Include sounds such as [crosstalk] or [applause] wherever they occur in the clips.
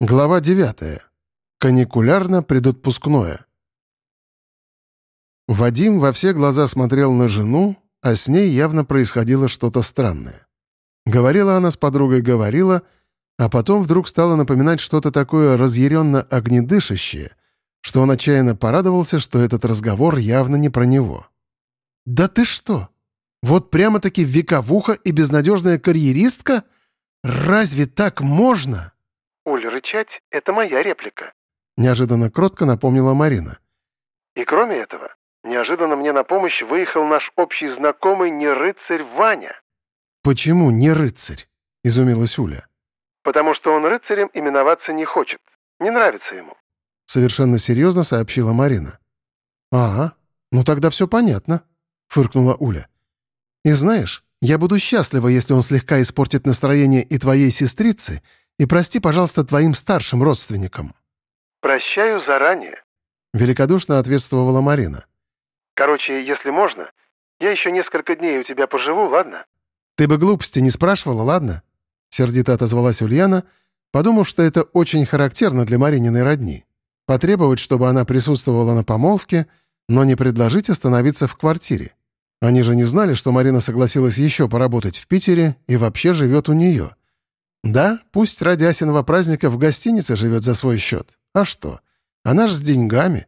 Глава 9. Каникулярно-предотпускное. Вадим во все глаза смотрел на жену, а с ней явно происходило что-то странное. Говорила она с подругой, говорила, а потом вдруг стала напоминать что-то такое разъяренно-огнедышащее, что он отчаянно порадовался, что этот разговор явно не про него. «Да ты что? Вот прямо-таки вековуха и безнадежная карьеристка? Разве так можно?» «Уль, рычать — это моя реплика», — неожиданно кротко напомнила Марина. «И кроме этого, неожиданно мне на помощь выехал наш общий знакомый не рыцарь Ваня». «Почему не рыцарь?» — изумилась Уля. «Потому что он рыцарем именоваться не хочет. Не нравится ему». Совершенно серьезно сообщила Марина. «Ага, ну тогда все понятно», — фыркнула Уля. «И знаешь, я буду счастлива, если он слегка испортит настроение и твоей сестрицы, и прости, пожалуйста, твоим старшим родственникам». «Прощаю заранее», — великодушно ответствовала Марина. «Короче, если можно, я еще несколько дней у тебя поживу, ладно?» «Ты бы глупости не спрашивала, ладно?» — сердито отозвалась Ульяна, подумав, что это очень характерно для Марининой родни. Потребовать, чтобы она присутствовала на помолвке, но не предложить остановиться в квартире. Они же не знали, что Марина согласилась еще поработать в Питере и вообще живет у нее — да, пусть ради Асиного праздника в гостинице живет за свой счет. А что? Она ж с деньгами.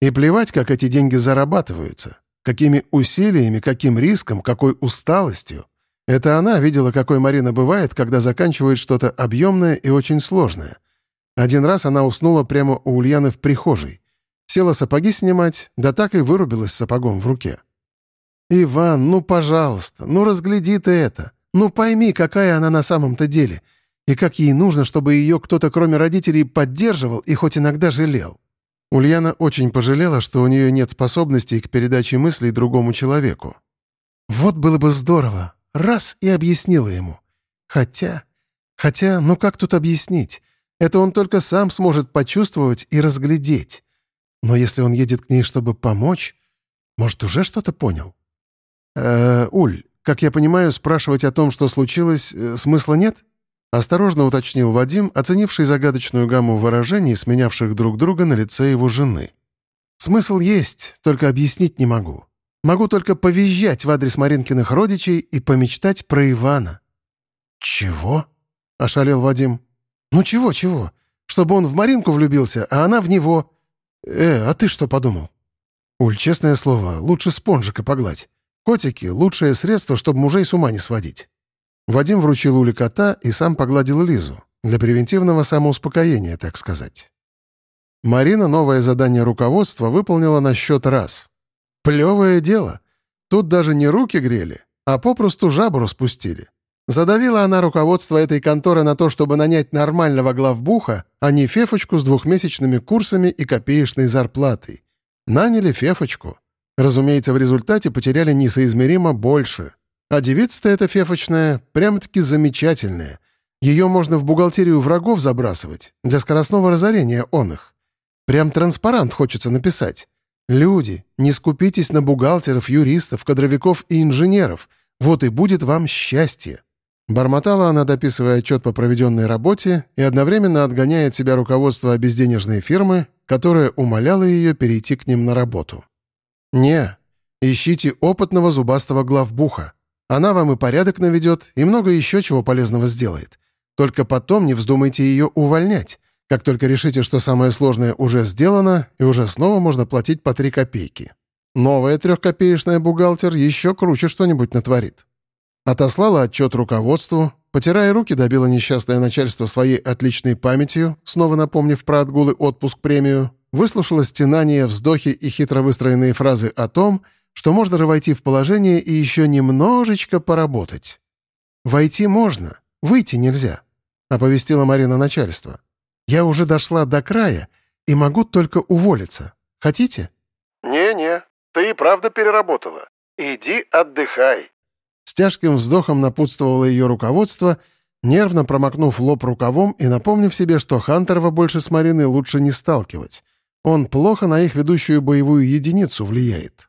И плевать, как эти деньги зарабатываются. Какими усилиями, каким риском, какой усталостью. Это она видела, какой Марина бывает, когда заканчивает что-то объемное и очень сложное. Один раз она уснула прямо у Ульяны в прихожей. Села сапоги снимать, да так и вырубилась сапогом в руке. «Иван, ну, пожалуйста, ну разгляди ты это. Ну пойми, какая она на самом-то деле — и как ей нужно, чтобы ее кто-то, кроме родителей, поддерживал и хоть иногда жалел. Ульяна очень пожалела, что у нее нет способностей к передаче мыслей другому человеку. Вот было бы здорово. Раз и объяснила ему. Хотя... Хотя, ну как тут объяснить? Это он только сам сможет почувствовать и разглядеть. Но если он едет к ней, чтобы помочь, может, уже что-то понял? Э, Уль, как я понимаю, спрашивать о том, что случилось, э, смысла нет? Осторожно уточнил Вадим, оценивший загадочную гамму выражений, сменявших друг друга на лице его жены. «Смысл есть, только объяснить не могу. Могу только повизжать в адрес Маринкиных родичей и помечтать про Ивана». «Чего?» — ошалел Вадим. «Ну чего-чего? Чтобы он в Маринку влюбился, а она в него. Э, а ты что подумал?» «Уль, честное слово, лучше спонжика погладь. Котики — лучшее средство, чтобы мужей с ума не сводить». Вадим вручил Уле кота и сам погладил Лизу, для превентивного самоуспокоения, так сказать. Марина новое задание руководства выполнила на счет раз. Плевое дело. Тут даже не руки грели, а попросту жабу распустили. Задавила она руководство этой конторы на то, чтобы нанять нормального главбуха, а не фефочку с двухмесячными курсами и копеечной зарплатой. Наняли фефочку. Разумеется, в результате потеряли несоизмеримо больше — а девица-то эта фефочная прям-таки замечательная. Ее можно в бухгалтерию врагов забрасывать, для скоростного разорения он их. Прям транспарант хочется написать. Люди, не скупитесь на бухгалтеров, юристов, кадровиков и инженеров. Вот и будет вам счастье. Бормотала она, дописывая отчет по проведенной работе и одновременно отгоняя от себя руководство обезденежной фирмы, которая умоляла ее перейти к ним на работу. «Не, ищите опытного зубастого главбуха. Она вам и порядок наведет, и много еще чего полезного сделает. Только потом не вздумайте ее увольнять. Как только решите, что самое сложное уже сделано, и уже снова можно платить по три копейки. Новая трехкопеечная бухгалтер еще круче что-нибудь натворит. Отослала отчет руководству, потирая руки, добила несчастное начальство своей отличной памятью, снова напомнив про отгулы отпуск-премию, выслушала стенания, вздохи и хитро выстроенные фразы о том, что можно же войти в положение и еще немножечко поработать. «Войти можно, выйти нельзя», — оповестила Марина начальство. «Я уже дошла до края и могу только уволиться. Хотите?» «Не-не, ты и правда переработала. Иди отдыхай». С тяжким вздохом напутствовало ее руководство, нервно промокнув лоб рукавом и напомнив себе, что Хантерова больше с Мариной лучше не сталкивать. Он плохо на их ведущую боевую единицу влияет.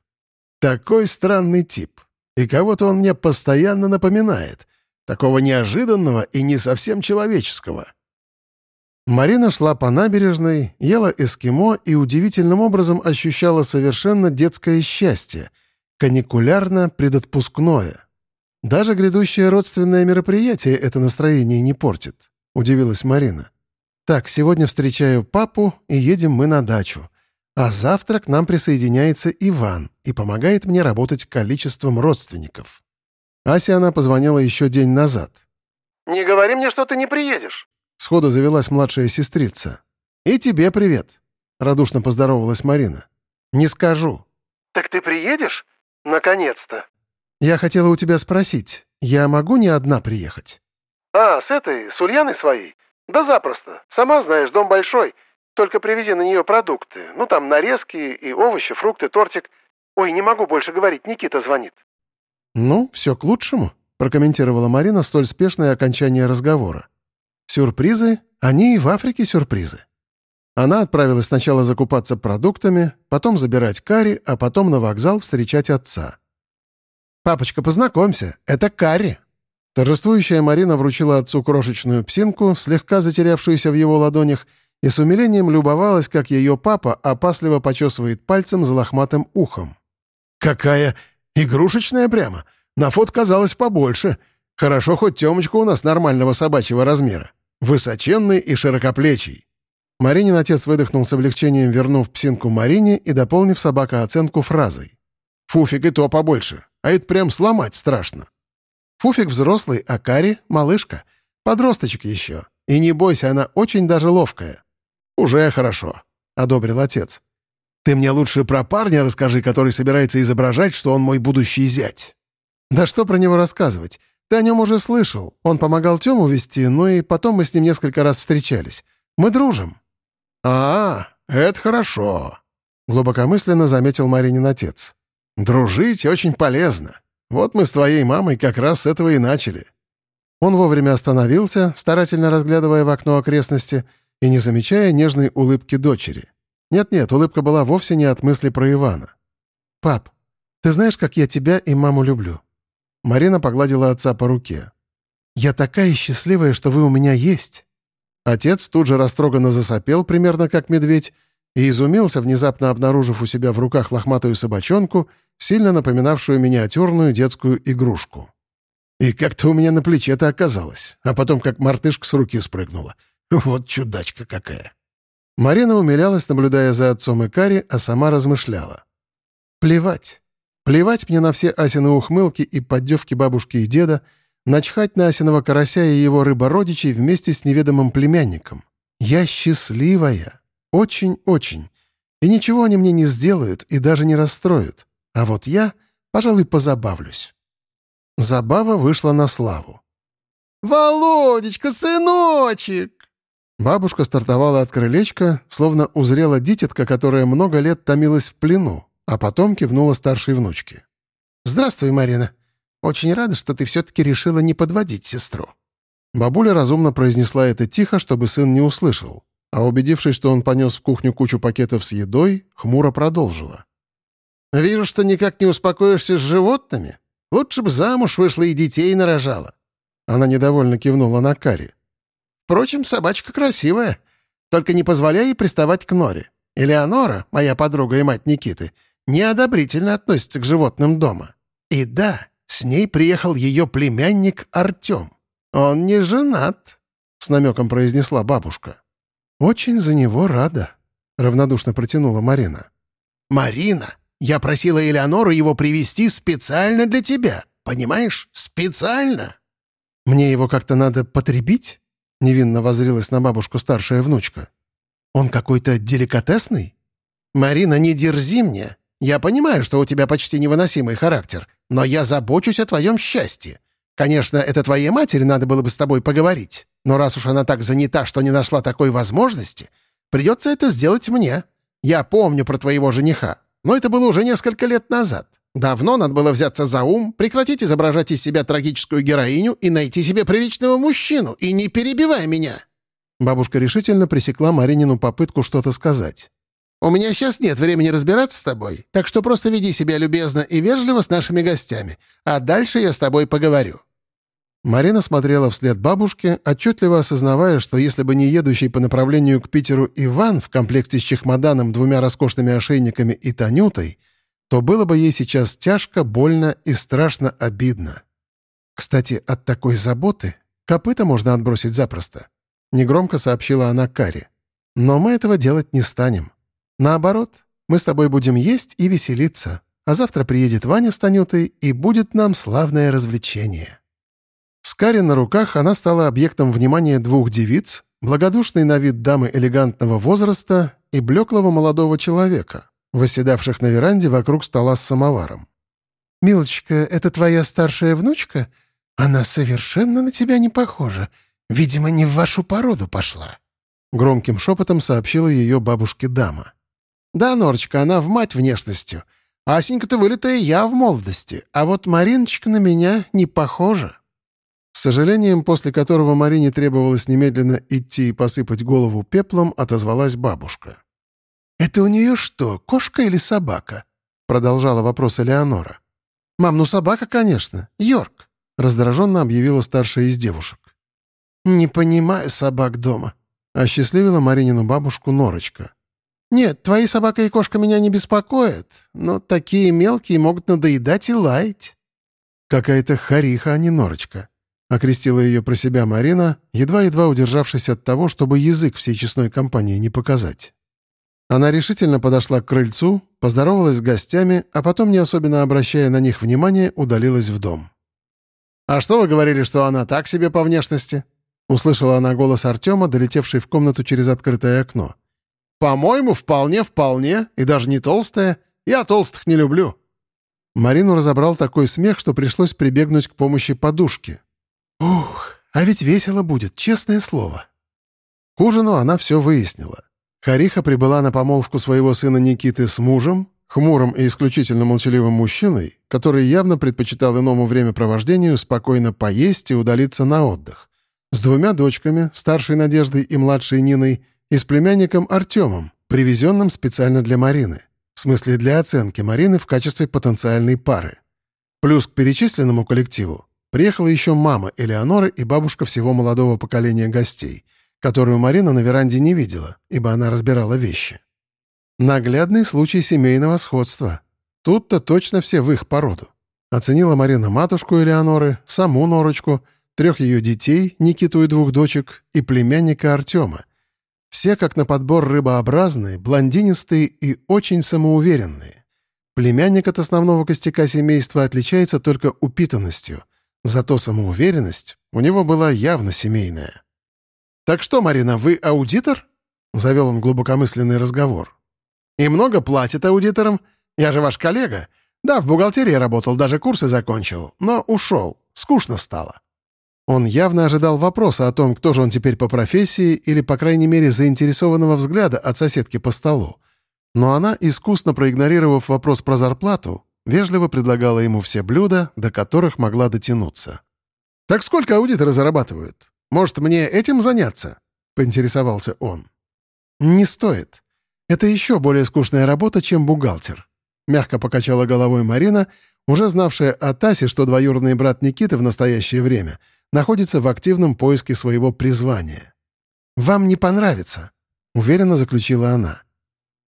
Такой странный тип. И кого-то он мне постоянно напоминает. Такого неожиданного и не совсем человеческого. Марина шла по набережной, ела эскимо и удивительным образом ощущала совершенно детское счастье, каникулярно-предотпускное. Даже грядущее родственное мероприятие это настроение не портит, удивилась Марина. Так, сегодня встречаю папу и едем мы на дачу. А завтра к нам присоединяется Иван и помогает мне работать количеством родственников. Ася она позвонила еще день назад. «Не говори мне, что ты не приедешь!» Сходу завелась младшая сестрица. «И тебе привет!» — радушно поздоровалась Марина. «Не скажу». «Так ты приедешь? Наконец-то!» «Я хотела у тебя спросить, я могу не одна приехать?» «А, с этой, с Ульяной своей? Да запросто. Сама знаешь, дом большой. Только привези на нее продукты. Ну, там нарезки и овощи, фрукты, тортик. Ой, не могу больше говорить, Никита звонит». «Ну, все к лучшему», — прокомментировала Марина столь спешное окончание разговора. «Сюрпризы? Они и в Африке сюрпризы». Она отправилась сначала закупаться продуктами, потом забирать Карри, а потом на вокзал встречать отца. «Папочка, познакомься, это Карри». Торжествующая Марина вручила отцу крошечную псинку, слегка затерявшуюся в его ладонях, и с умилением любовалась, как ее папа опасливо почесывает пальцем за лохматым ухом. «Какая игрушечная прямо! На фот казалось побольше. Хорошо, хоть Темочка у нас нормального собачьего размера. Высоченный и широкоплечий». Маринин отец выдохнул с облегчением, вернув псинку Марине и дополнив собака оценку фразой. «Фуфик и то побольше, а это прям сломать страшно». Фуфик взрослый, а Кари — малышка. Подросточек еще. И не бойся, она очень даже ловкая. «Уже хорошо», — одобрил отец. «Ты мне лучше про парня расскажи, который собирается изображать, что он мой будущий зять». «Да что про него рассказывать? Ты о нем уже слышал. Он помогал Тему вести, ну и потом мы с ним несколько раз встречались. Мы дружим». «А, это хорошо», — глубокомысленно заметил Маринин отец. «Дружить очень полезно. Вот мы с твоей мамой как раз с этого и начали». Он вовремя остановился, старательно разглядывая в окно окрестности и не замечая нежной улыбки дочери. Нет-нет, улыбка была вовсе не от мысли про Ивана. «Пап, ты знаешь, как я тебя и маму люблю?» Марина погладила отца по руке. «Я такая счастливая, что вы у меня есть!» Отец тут же растроганно засопел, примерно как медведь, и изумился, внезапно обнаружив у себя в руках лохматую собачонку, сильно напоминавшую миниатюрную детскую игрушку. И как-то у меня на плече-то оказалось, а потом как мартышка с руки спрыгнула. [laughs] Вот чудачка какая. Марина умилялась, наблюдая за отцом и Кари, а сама размышляла. Плевать. Плевать мне на все Асины ухмылки и поддевки бабушки и деда, начхать на Асиного карася и его рыбородичей вместе с неведомым племянником. Я счастливая. Очень-очень. И ничего они мне не сделают и даже не расстроят. А вот я, пожалуй, позабавлюсь. Забава вышла на славу. «Володечка, сыночек!» Бабушка стартовала от крылечка, словно узрела дитятка, которая много лет томилась в плену, а потом кивнула старшей внучке. «Здравствуй, Марина. Очень рада, что ты все-таки решила не подводить сестру». Бабуля разумно произнесла это тихо, чтобы сын не услышал, а убедившись, что он понес в кухню кучу пакетов с едой, хмуро продолжила. «Вижу, что никак не успокоишься с животными. Лучше бы замуж вышла и детей нарожала». Она недовольно кивнула на Кари. Впрочем, собачка красивая. Только не позволяй ей приставать к Норе. Элеонора, моя подруга и мать Никиты, неодобрительно относится к животным дома. И да, с ней приехал ее племянник Артем. Он не женат, — с намеком произнесла бабушка. «Очень за него рада», — равнодушно протянула Марина. «Марина, я просила Элеонору его привести специально для тебя, понимаешь? Специально!» «Мне его как-то надо потребить?» — невинно возрилась на бабушку старшая внучка. «Он какой-то деликатесный?» «Марина, не дерзи мне. Я понимаю, что у тебя почти невыносимый характер, но я забочусь о твоем счастье. Конечно, это твоей матери надо было бы с тобой поговорить, но раз уж она так занята, что не нашла такой возможности, придется это сделать мне. Я помню про твоего жениха, но это было уже несколько лет назад. Давно надо было взяться за ум, прекратить изображать из себя трагическую героиню и найти себе приличного мужчину, и не перебивай меня!» Бабушка решительно пресекла Маринину попытку что-то сказать. «У меня сейчас нет времени разбираться с тобой, так что просто веди себя любезно и вежливо с нашими гостями, а дальше я с тобой поговорю». Марина смотрела вслед бабушке, отчетливо осознавая, что если бы не едущий по направлению к Питеру Иван в комплекте с чехмоданом, двумя роскошными ошейниками и Танютой, то было бы ей сейчас тяжко, больно и страшно обидно. Кстати, от такой заботы копыта можно отбросить запросто. Негромко сообщила она Каре. Но мы этого делать не станем. Наоборот, мы с тобой будем есть и веселиться, а завтра приедет Ваня с Танютой, и будет нам славное развлечение. С Кари на руках она стала объектом внимания двух девиц, благодушной на вид дамы элегантного возраста и блеклого молодого человека, восседавших на веранде вокруг стола с самоваром. «Милочка, это твоя старшая внучка? Она совершенно на тебя не похожа. Видимо, не в вашу породу пошла», — громким шепотом сообщила ее бабушке дама. «Да, Норочка, она в мать внешностью. Асенька-то вылитая я в молодости, а вот Мариночка на меня не похожа». С сожалением, после которого Марине требовалось немедленно идти и посыпать голову пеплом, отозвалась бабушка. «Это у нее что, кошка или собака?» — продолжала вопрос Элеонора. «Мам, ну собака, конечно. Йорк», — раздраженно объявила старшая из девушек. «Не понимаю собак дома», — осчастливила Маринину бабушку Норочка. «Нет, твои собака и кошка меня не беспокоят, но такие мелкие могут надоедать и лаять». «Какая-то хариха, а не Норочка», — окрестила ее про себя Марина, едва-едва удержавшись от того, чтобы язык всей честной компании не показать. Она решительно подошла к крыльцу, поздоровалась с гостями, а потом, не особенно обращая на них внимания, удалилась в дом. «А что вы говорили, что она так себе по внешности?» — услышала она голос Артема, долетевший в комнату через открытое окно. «По-моему, вполне-вполне, и даже не толстая. Я толстых не люблю». Марину разобрал такой смех, что пришлось прибегнуть к помощи подушки. Ух, а ведь весело будет, честное слово. К ужину она все выяснила. Хариха прибыла на помолвку своего сына Никиты с мужем, хмурым и исключительно молчаливым мужчиной, который явно предпочитал иному времяпровождению спокойно поесть и удалиться на отдых, с двумя дочками, старшей Надеждой и младшей Ниной, и с племянником Артемом, привезенным специально для Марины, в смысле для оценки Марины в качестве потенциальной пары. Плюс к перечисленному коллективу Приехала еще мама Элеоноры и бабушка всего молодого поколения гостей, которую Марина на веранде не видела, ибо она разбирала вещи. Наглядный случай семейного сходства. Тут-то точно все в их породу. Оценила Марина матушку Элеоноры, саму Норочку, трех ее детей, Никиту и двух дочек, и племянника Артема. Все как на подбор рыбообразные, блондинистые и очень самоуверенные. Племянник от основного костяка семейства отличается только упитанностью — Зато самоуверенность у него была явно семейная. «Так что, Марина, вы аудитор?» — завел он глубокомысленный разговор. «И много платит аудиторам? Я же ваш коллега. Да, в бухгалтерии работал, даже курсы закончил, но ушел. Скучно стало». Он явно ожидал вопроса о том, кто же он теперь по профессии или, по крайней мере, заинтересованного взгляда от соседки по столу. Но она, искусно проигнорировав вопрос про зарплату, Вежливо предлагала ему все блюда, до которых могла дотянуться. «Так сколько аудиторы зарабатывают? Может, мне этим заняться?» — поинтересовался он. «Не стоит. Это еще более скучная работа, чем бухгалтер», — мягко покачала головой Марина, уже знавшая о Тасе, что двоюродный брат Никиты в настоящее время находится в активном поиске своего призвания. «Вам не понравится», — уверенно заключила она.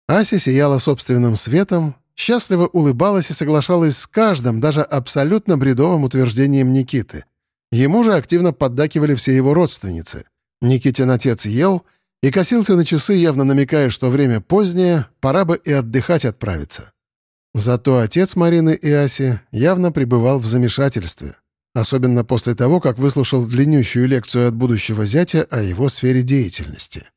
Ася сияла собственным светом, счастливо улыбалась и соглашалась с каждым, даже абсолютно бредовым утверждением Никиты. Ему же активно поддакивали все его родственницы. Никитин отец ел и косился на часы, явно намекая, что время позднее, пора бы и отдыхать отправиться. Зато отец Марины и Аси явно пребывал в замешательстве, особенно после того, как выслушал длиннющую лекцию от будущего зятя о его сфере деятельности.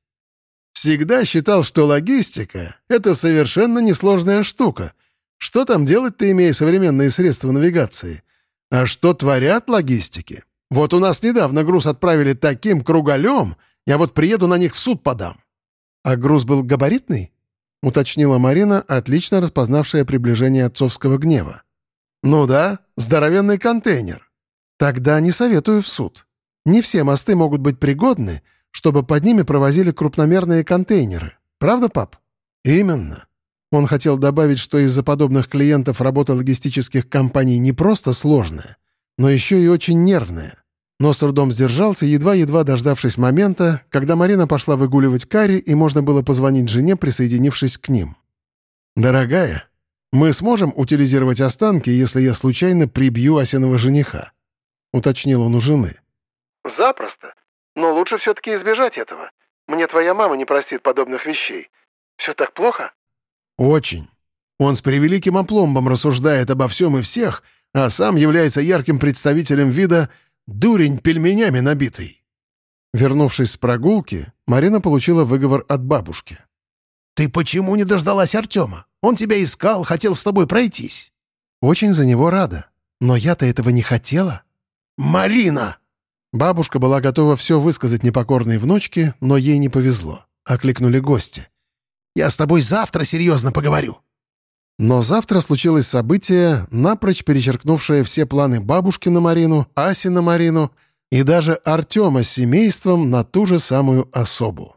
Всегда считал, что логистика — это совершенно несложная штука. Что там делать-то, имея современные средства навигации? А что творят логистики? Вот у нас недавно груз отправили таким круголем, я вот приеду на них в суд подам. А груз был габаритный? — уточнила Марина, отлично распознавшая приближение отцовского гнева. «Ну да, здоровенный контейнер». «Тогда не советую в суд. Не все мосты могут быть пригодны, чтобы под ними провозили крупномерные контейнеры. Правда, пап? Именно. Он хотел добавить, что из-за подобных клиентов работа логистических компаний не просто сложная, но еще и очень нервная. но с трудом сдержался, едва-едва дождавшись момента, когда Марина пошла выгуливать Кари, и можно было позвонить жене, присоединившись к ним. «Дорогая, мы сможем утилизировать останки, если я случайно прибью Асиного жениха?» — уточнил он у жены. «Запросто. Но лучше все-таки избежать этого. Мне твоя мама не простит подобных вещей. Все так плохо?» «Очень. Он с превеликим опломбом рассуждает обо всем и всех, а сам является ярким представителем вида «дурень пельменями набитый». Вернувшись с прогулки, Марина получила выговор от бабушки. «Ты почему не дождалась Артема? Он тебя искал, хотел с тобой пройтись». «Очень за него рада. Но я-то этого не хотела». «Марина!» Бабушка была готова все высказать непокорной внучке, но ей не повезло. Окликнули гости. «Я с тобой завтра серьезно поговорю». Но завтра случилось событие, напрочь перечеркнувшее все планы бабушки на Марину, Аси на Марину и даже Артема с семейством на ту же самую особу.